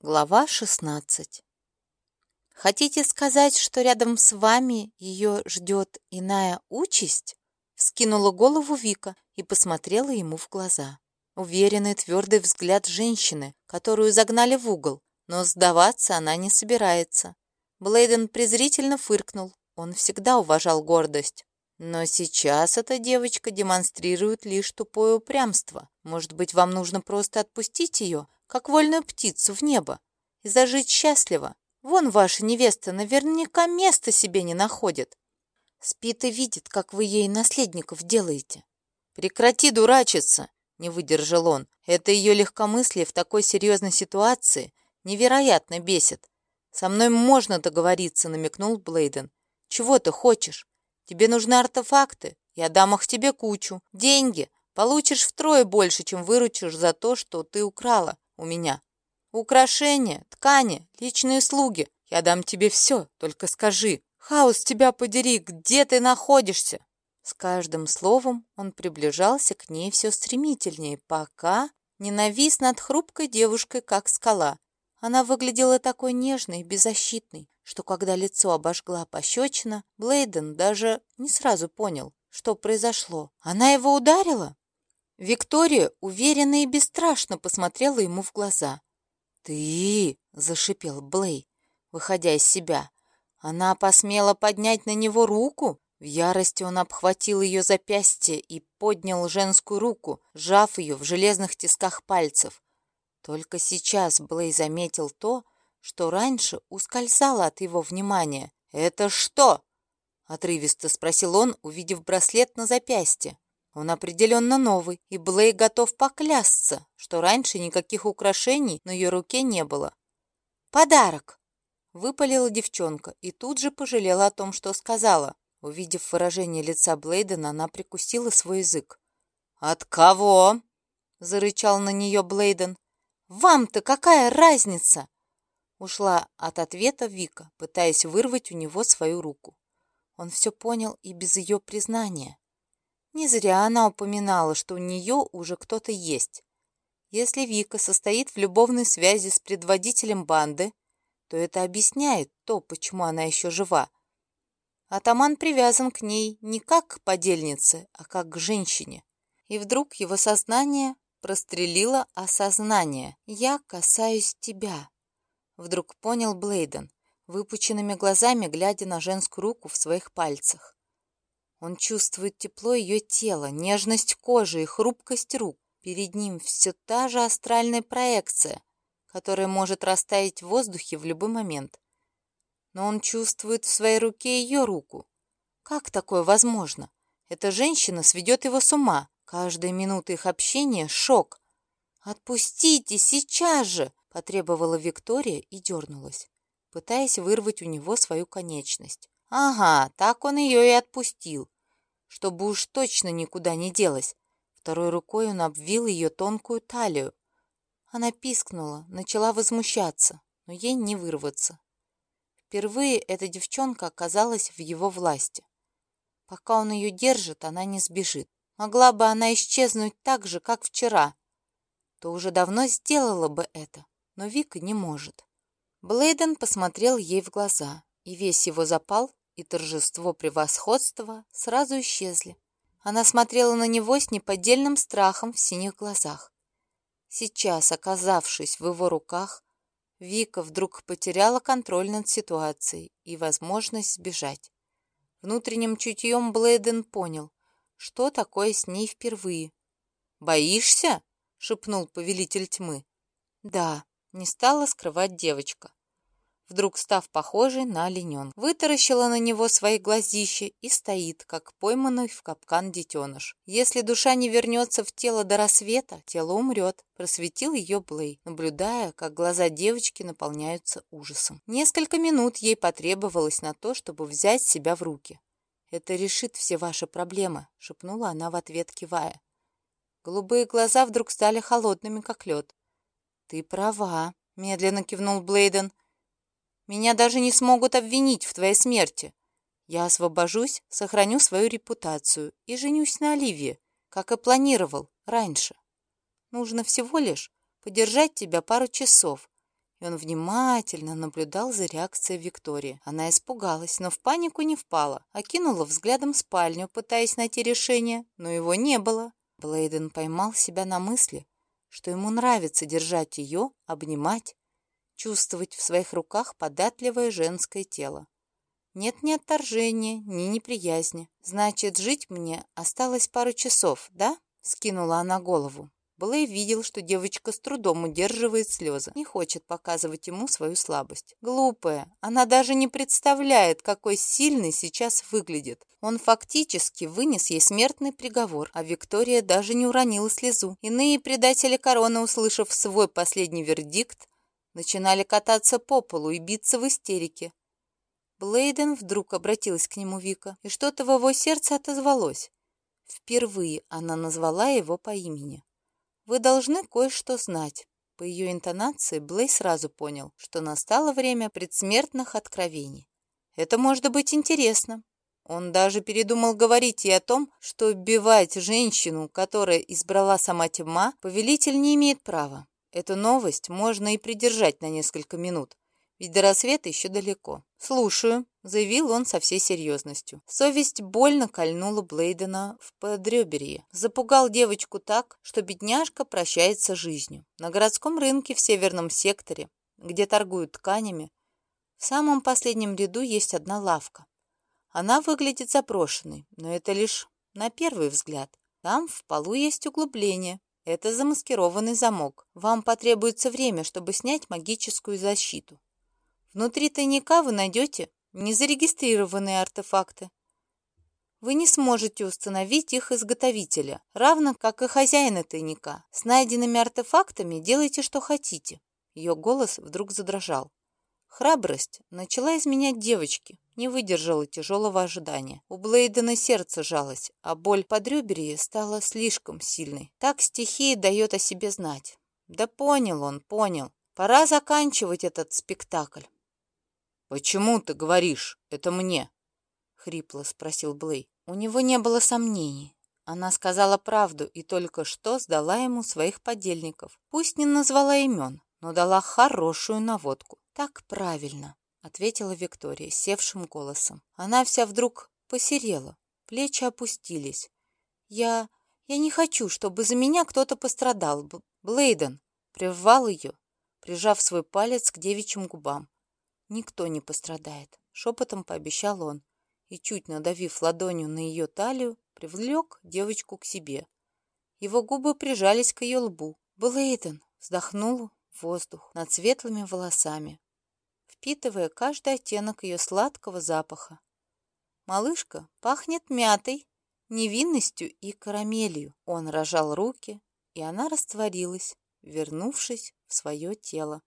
Глава 16 «Хотите сказать, что рядом с вами ее ждет иная участь?» Вскинула голову Вика и посмотрела ему в глаза. Уверенный твердый взгляд женщины, которую загнали в угол, но сдаваться она не собирается. Блейден презрительно фыркнул. Он всегда уважал гордость. Но сейчас эта девочка демонстрирует лишь тупое упрямство. Может быть, вам нужно просто отпустить ее, как вольную птицу в небо, и зажить счастливо. Вон ваша невеста наверняка места себе не находит. Спит и видит, как вы ей наследников делаете. Прекрати дурачиться, не выдержал он. Это ее легкомыслие в такой серьезной ситуации невероятно бесит. Со мной можно договориться, намекнул Блейден. Чего ты хочешь? Тебе нужны артефакты. Я дам их тебе кучу. Деньги. Получишь втрое больше, чем выручишь за то, что ты украла у меня. Украшения, ткани, личные слуги. Я дам тебе все, только скажи. Хаос, тебя подери, где ты находишься?» С каждым словом он приближался к ней все стремительнее, пока не навис над хрупкой девушкой, как скала. Она выглядела такой нежной и беззащитной, что когда лицо обожгла пощечина, Блейден даже не сразу понял, что произошло. Она его ударила? Виктория уверенно и бесстрашно посмотрела ему в глаза. «Ты!» — зашипел Блей, выходя из себя. Она посмела поднять на него руку? В ярости он обхватил ее запястье и поднял женскую руку, сжав ее в железных тисках пальцев. Только сейчас Блей заметил то, что раньше ускользало от его внимания. «Это что?» — отрывисто спросил он, увидев браслет на запястье. Он определенно новый, и Блей готов поклясться, что раньше никаких украшений на ее руке не было. «Подарок!» — выпалила девчонка и тут же пожалела о том, что сказала. Увидев выражение лица Блейдена, она прикусила свой язык. «От кого?» — зарычал на нее Блейден. «Вам-то какая разница?» Ушла от ответа Вика, пытаясь вырвать у него свою руку. Он все понял и без ее признания. Не зря она упоминала, что у нее уже кто-то есть. Если Вика состоит в любовной связи с предводителем банды, то это объясняет то, почему она еще жива. Атаман привязан к ней не как к подельнице, а как к женщине. И вдруг его сознание прострелило осознание. «Я касаюсь тебя», — вдруг понял Блейден, выпученными глазами глядя на женскую руку в своих пальцах. Он чувствует тепло ее тела, нежность кожи и хрупкость рук. Перед ним все та же астральная проекция, которая может растаять в воздухе в любой момент. Но он чувствует в своей руке ее руку. Как такое возможно? Эта женщина сведет его с ума. Каждая минута их общения — шок. «Отпустите, сейчас же!» — потребовала Виктория и дернулась, пытаясь вырвать у него свою конечность. Ага, так он ее и отпустил, чтобы уж точно никуда не делась. Второй рукой он обвил ее тонкую талию. Она пискнула, начала возмущаться, но ей не вырваться. Впервые эта девчонка оказалась в его власти. Пока он ее держит, она не сбежит. Могла бы она исчезнуть так же, как вчера, то уже давно сделала бы это, но Вика не может. Блейден посмотрел ей в глаза, и весь его запал и торжество превосходства сразу исчезли. Она смотрела на него с неподдельным страхом в синих глазах. Сейчас, оказавшись в его руках, Вика вдруг потеряла контроль над ситуацией и возможность сбежать. Внутренним чутьем Блейден понял, что такое с ней впервые. «Боишься?» — шепнул повелитель тьмы. «Да», — не стала скрывать девочка вдруг став похожей на олененка. Вытаращила на него свои глазища и стоит, как пойманный в капкан детеныш. Если душа не вернется в тело до рассвета, тело умрет, просветил ее Блей, наблюдая, как глаза девочки наполняются ужасом. Несколько минут ей потребовалось на то, чтобы взять себя в руки. «Это решит все ваши проблемы», — шепнула она в ответ, кивая. Голубые глаза вдруг стали холодными, как лед. «Ты права», — медленно кивнул Блейден. Меня даже не смогут обвинить в твоей смерти. Я освобожусь, сохраню свою репутацию и женюсь на Оливии, как и планировал раньше. Нужно всего лишь подержать тебя пару часов, и он внимательно наблюдал за реакцией Виктории. Она испугалась, но в панику не впала, окинула взглядом спальню, пытаясь найти решение, но его не было. Блейден поймал себя на мысли, что ему нравится держать ее, обнимать, чувствовать в своих руках податливое женское тело. Нет ни отторжения, ни неприязни. Значит, жить мне осталось пару часов, да? Скинула она голову. Блей видел, что девочка с трудом удерживает слезы, не хочет показывать ему свою слабость. Глупая, она даже не представляет, какой сильной сейчас выглядит. Он фактически вынес ей смертный приговор, а Виктория даже не уронила слезу. Иные предатели короны, услышав свой последний вердикт, начинали кататься по полу и биться в истерике. Блейден вдруг обратилась к нему Вика, и что-то в его сердце отозвалось. Впервые она назвала его по имени. Вы должны кое-что знать. По ее интонации Блей сразу понял, что настало время предсмертных откровений. Это может быть интересно. Он даже передумал говорить ей о том, что убивать женщину, которая избрала сама тьма, повелитель не имеет права. Эту новость можно и придержать на несколько минут, ведь до рассвета еще далеко. «Слушаю», — заявил он со всей серьезностью. Совесть больно кольнула Блейдена в подреберье. Запугал девочку так, что бедняжка прощается жизнью. На городском рынке в северном секторе, где торгуют тканями, в самом последнем ряду есть одна лавка. Она выглядит запрошенной, но это лишь на первый взгляд. Там в полу есть углубление. Это замаскированный замок. Вам потребуется время, чтобы снять магическую защиту. Внутри тайника вы найдете незарегистрированные артефакты. Вы не сможете установить их изготовителя, равно как и хозяина тайника. С найденными артефактами делайте, что хотите. Ее голос вдруг задрожал. Храбрость начала изменять девочке, не выдержала тяжелого ожидания. У Блейдена сердце жалось, а боль под реберье стала слишком сильной. Так стихия дает о себе знать. Да понял он, понял. Пора заканчивать этот спектакль. «Почему ты говоришь это мне?» — хрипло спросил Блей. У него не было сомнений. Она сказала правду и только что сдала ему своих подельников. Пусть не назвала имен, но дала хорошую наводку. «Так правильно», — ответила Виктория севшим голосом. Она вся вдруг посерела, плечи опустились. «Я... я не хочу, чтобы за меня кто-то пострадал. Блейден!» — прервал ее, прижав свой палец к девичьим губам. Никто не пострадает, шепотом пообещал он и, чуть надавив ладонью на ее талию, привлек девочку к себе. Его губы прижались к ее лбу. Блейден вздохнул воздух над светлыми волосами, впитывая каждый оттенок ее сладкого запаха. Малышка пахнет мятой, невинностью и карамелью. Он рожал руки, и она растворилась, вернувшись в свое тело.